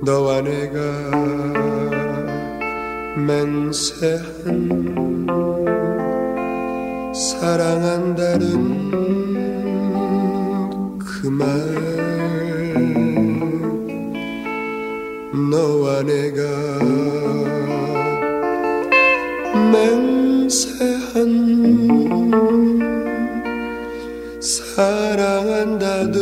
너와 내가 맹세한 사랑한다는 그 말. 너와 내가 맹세한 사랑한다는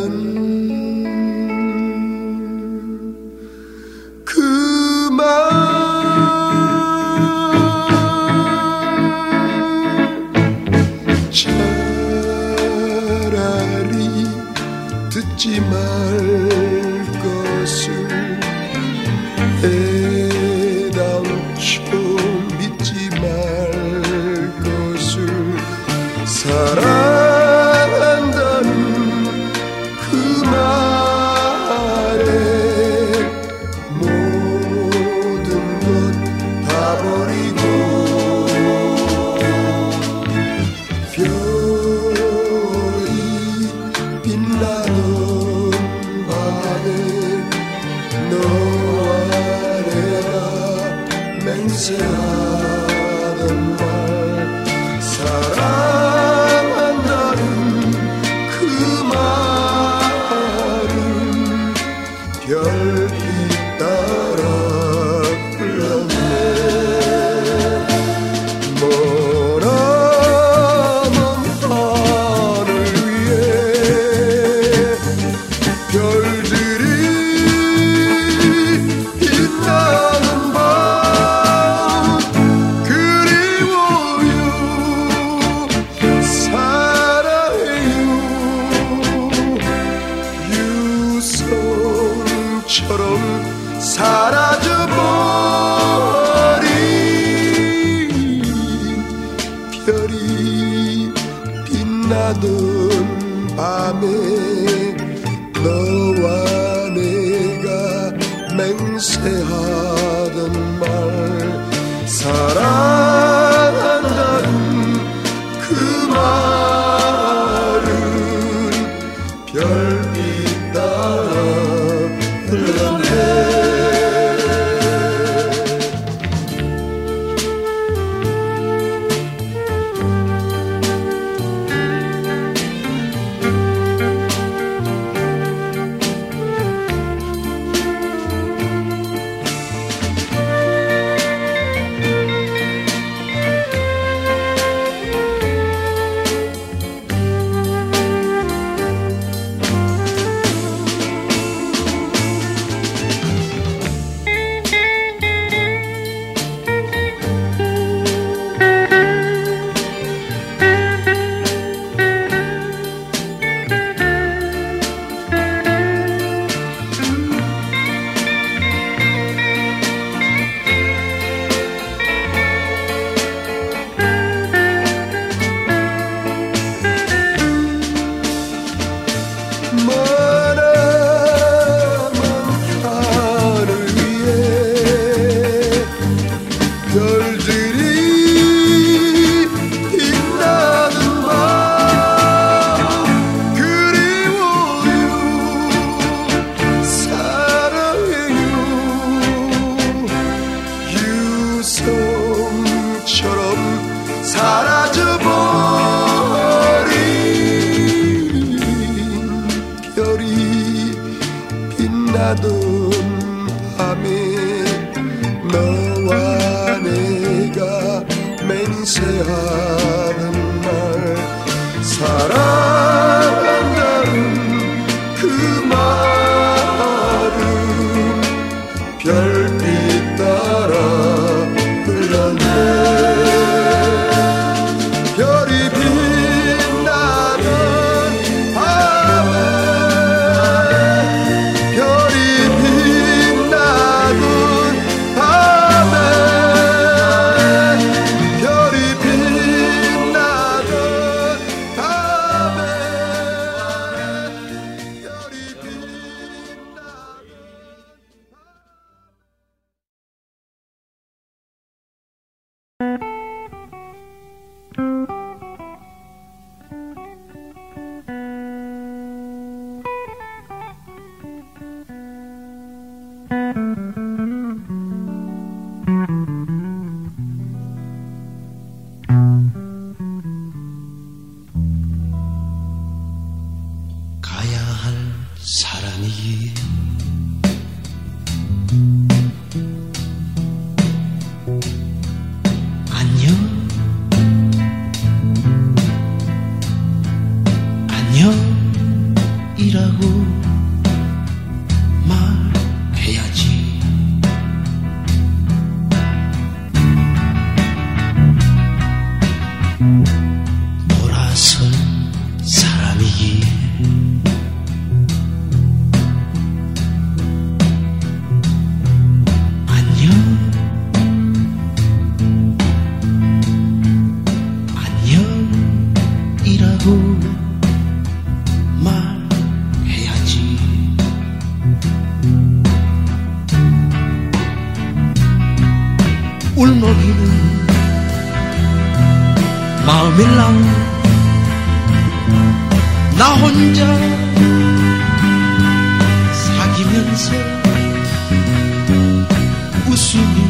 울먹이는 마음일랑 나 혼자 사귀면서 웃음이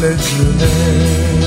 lecine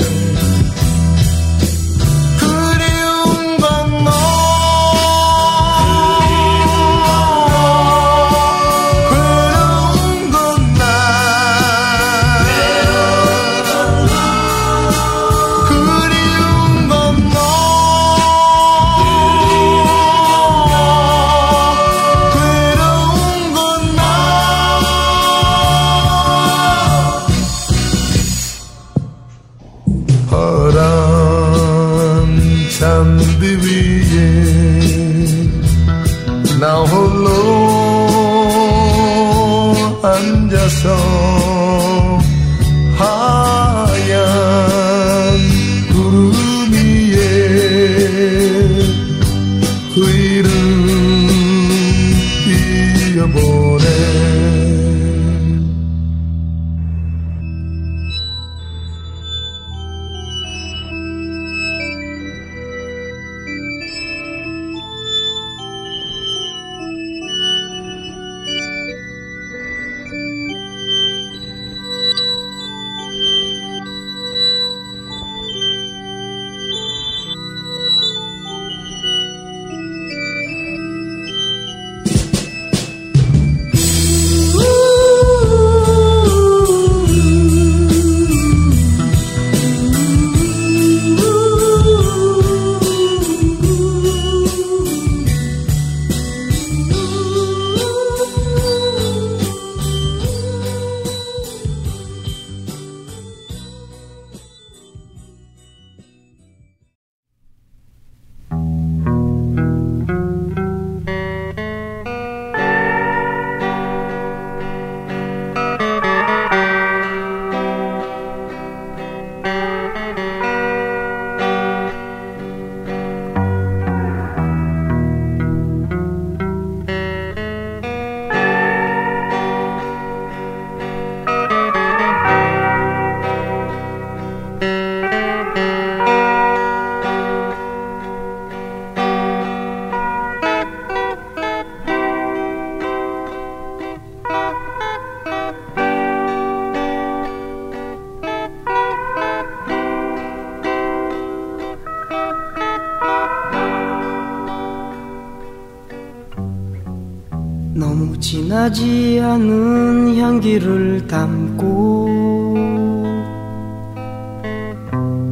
하지 않은 향기를 담고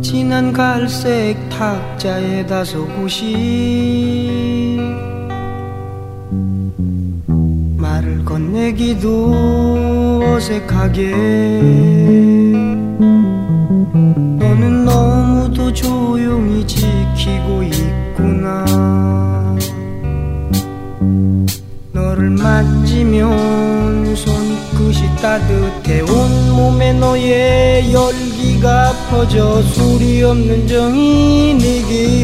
진한 갈색 탁자에 다소 곳이 말을 건네기도 어색하게 소리 없는 정이 내게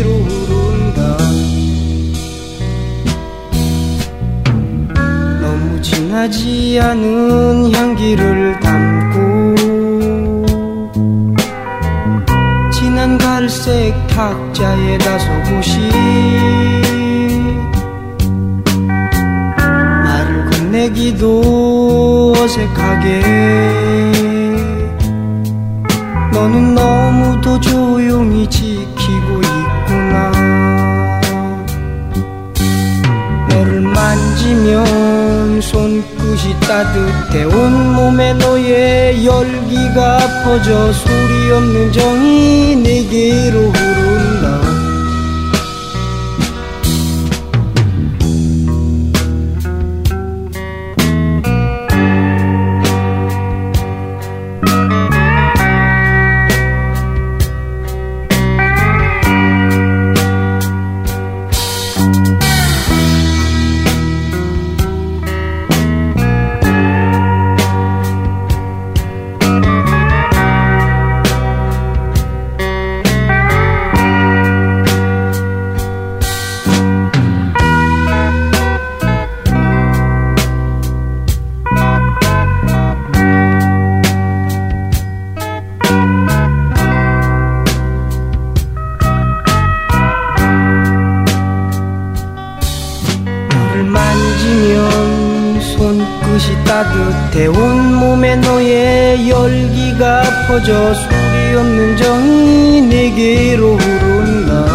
따뜻해 온몸에 너의 열기가 퍼져 소리 없는 정이 내게로 흐른다.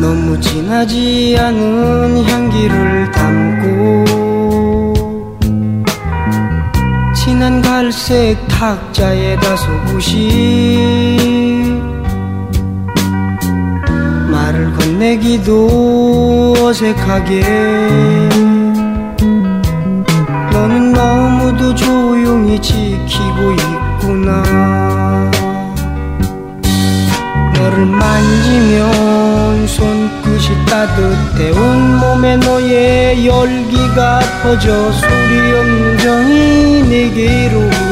너무 진하지 않은 향기를 담고 진한 갈색 탁자에 다소곳이 건네기도 어색하게. 너는 너무도 조용히 지키고 있구나. 너를 만지면 손끝이 따뜻해 온몸에 너의 열기가 퍼져 소리 없는 정이 내게로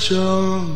다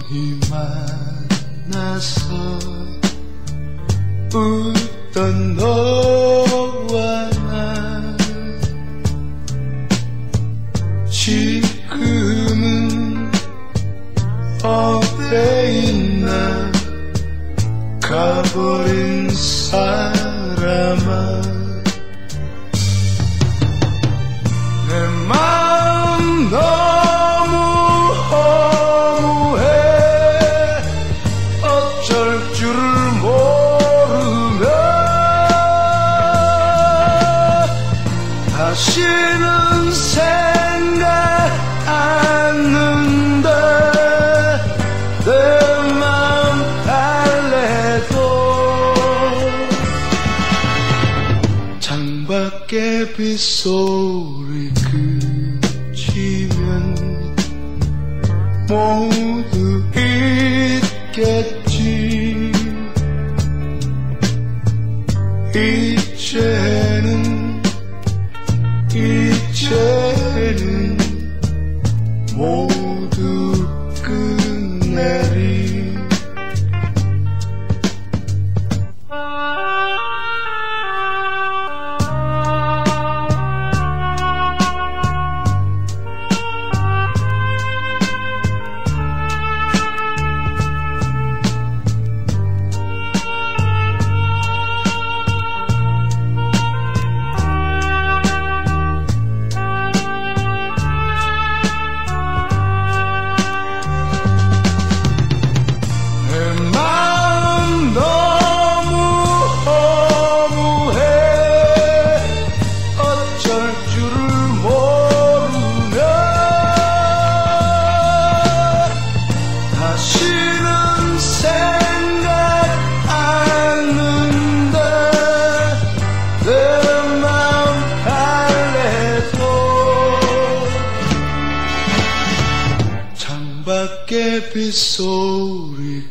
episode. 창밖에 빗소리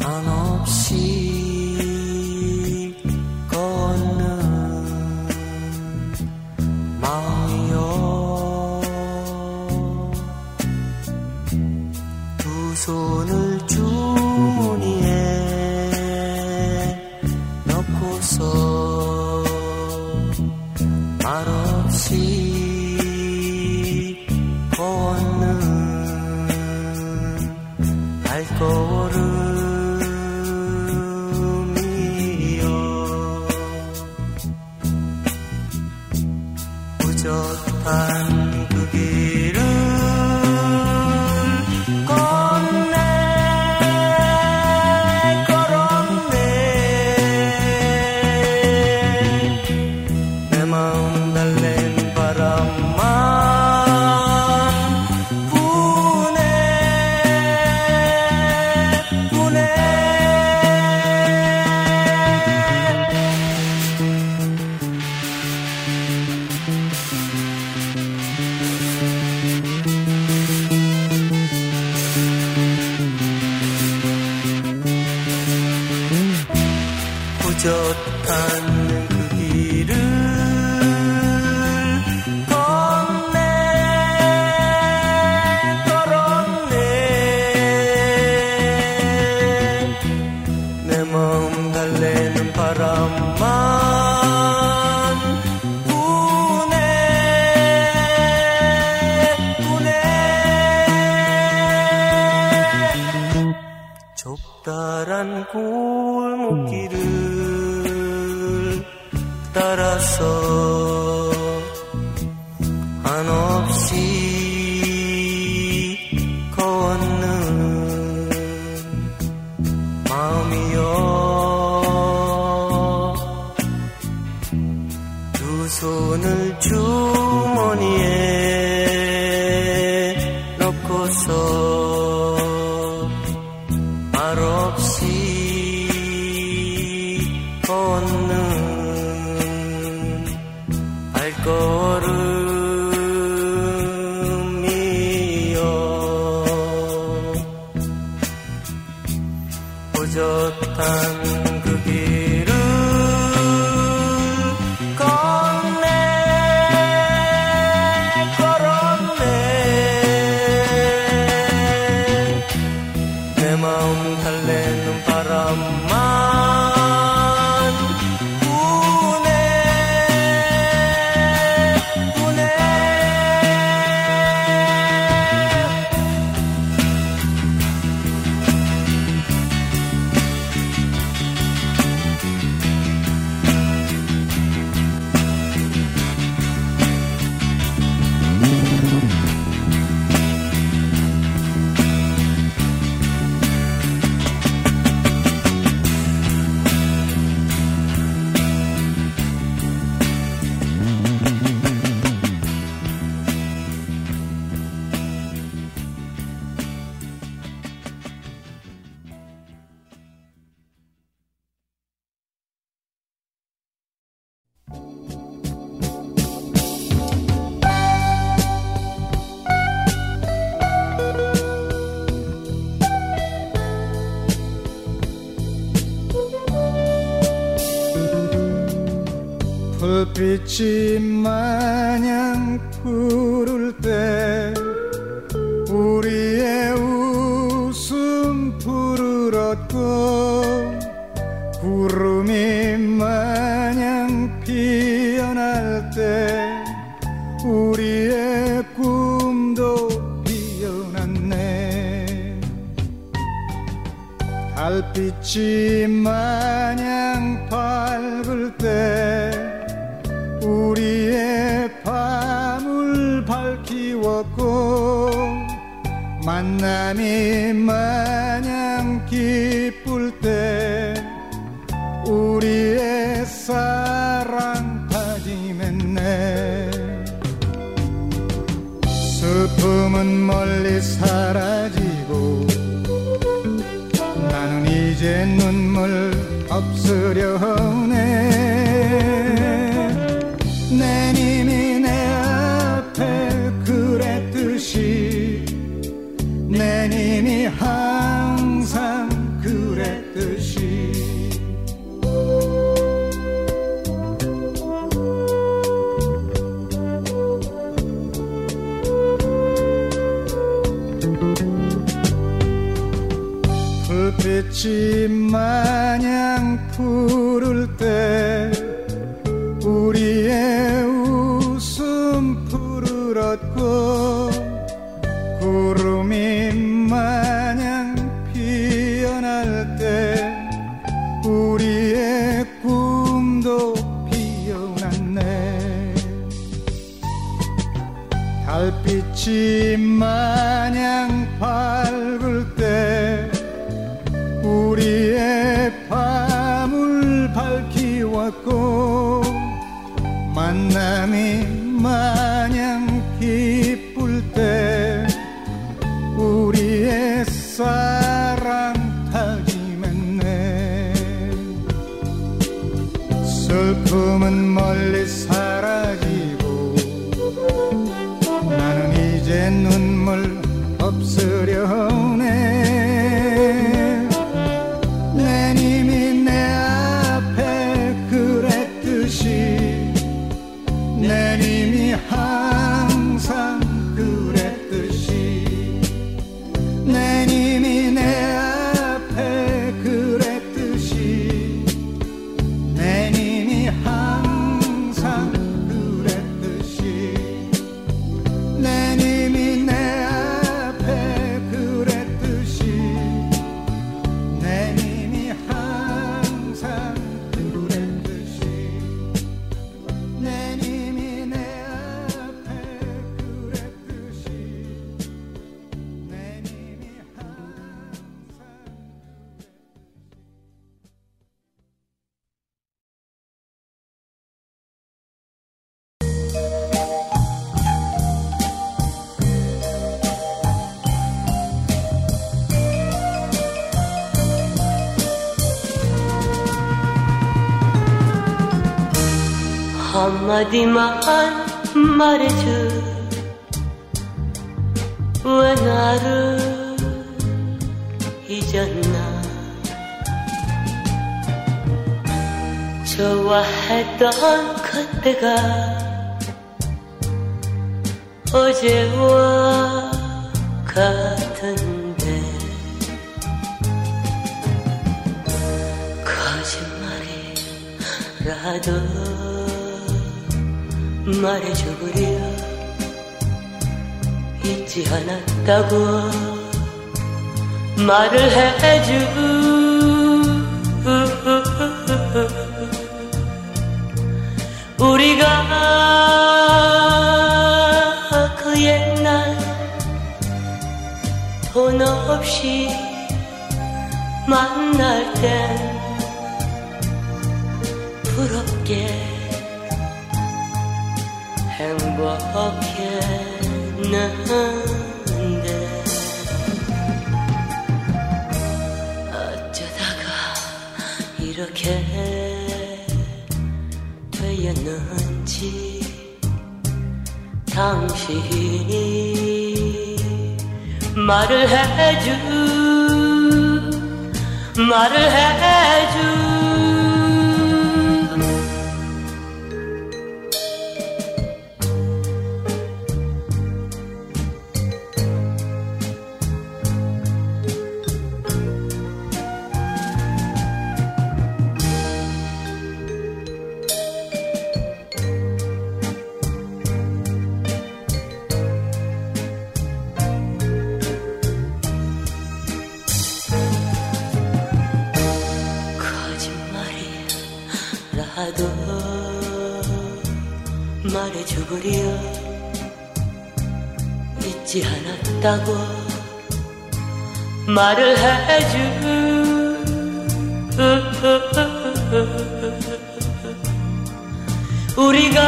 한 Tschüss. 기쁠 때 우리의 사랑 다짐했네. 슬픔은 멀리 사라지고 나는 이제 눈물 없으려 是吗？ 슬픔은 멀리 사라지고 나는 이제 눈 한마디만 말해줘. 왜 나를 잊었나. 좋아했던 그때가 어제와 같은데. 거짓말이라도 말해줘버려. 잊지 않았다고 말을 해주 우리가 그 옛날 돈 없이 만날 땐 행복했는데 어쩌다가 이렇게 되었는지 당신이 말을 해주 말을 해주 해주구려 잊지 않았다고 말을 해주. 우리가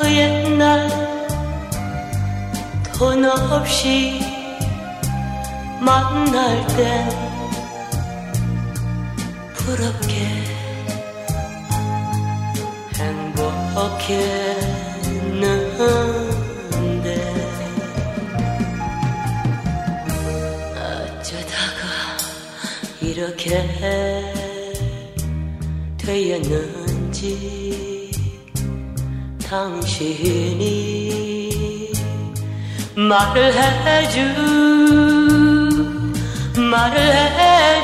그 옛날 돈 없이 만날 땐 이렇게 되었는지 당신이 말을 해주 말을 해주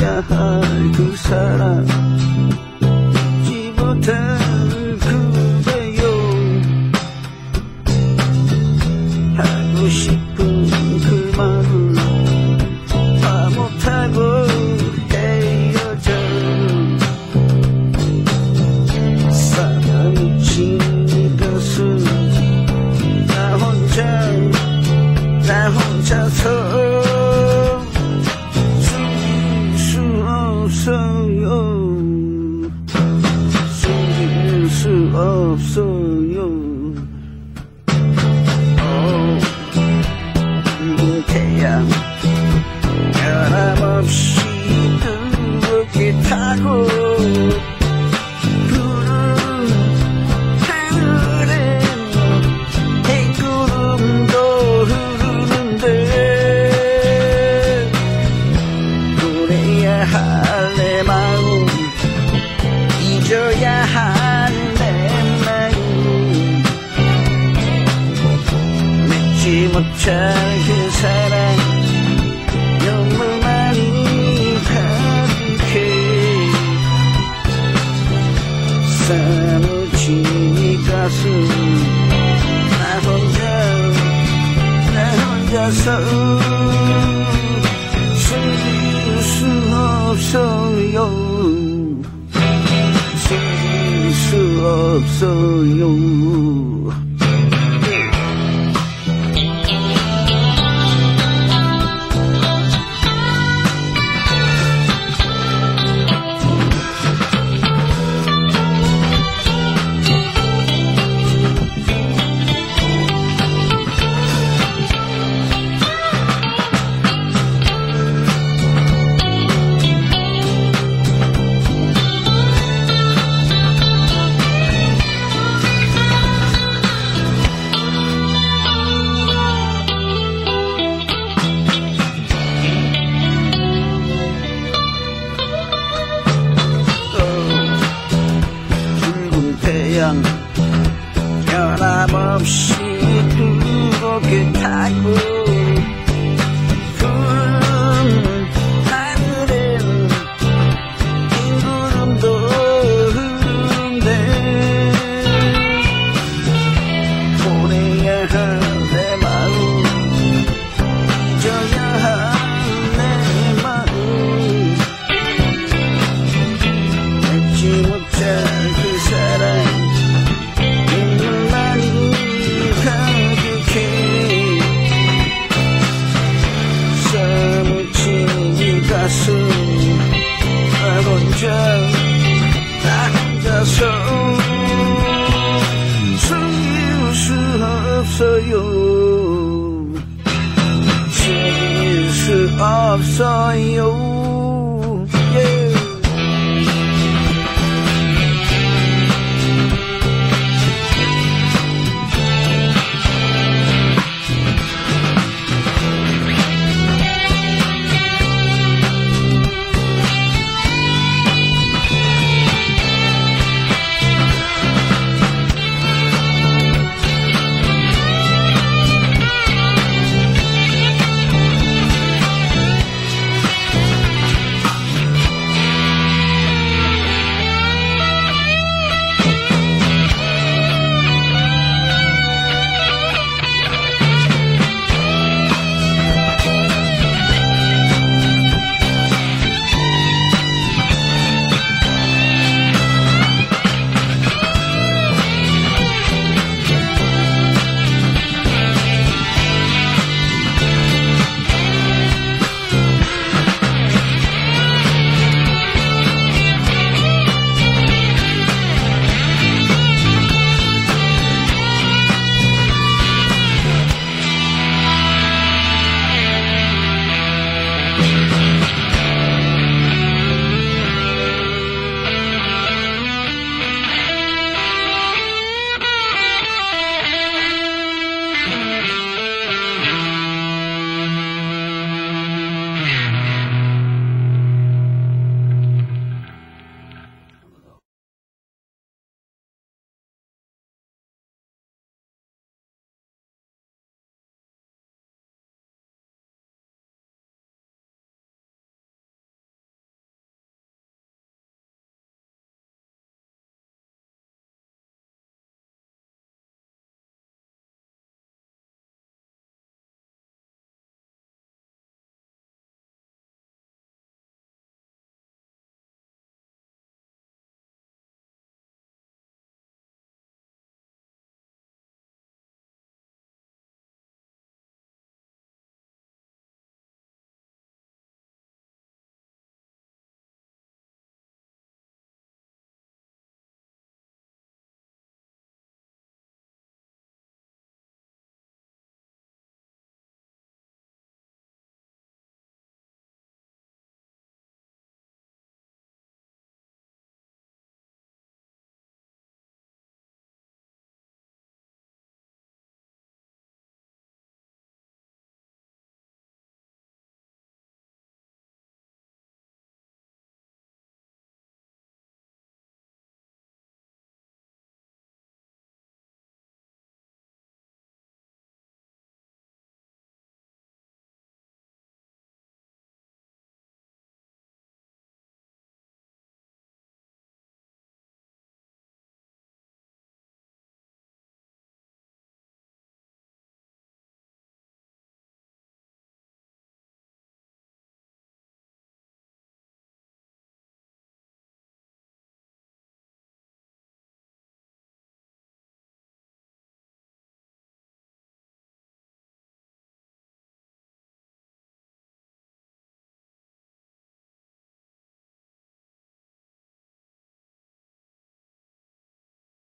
viajar y cruzar a 변함없이 우고 그타고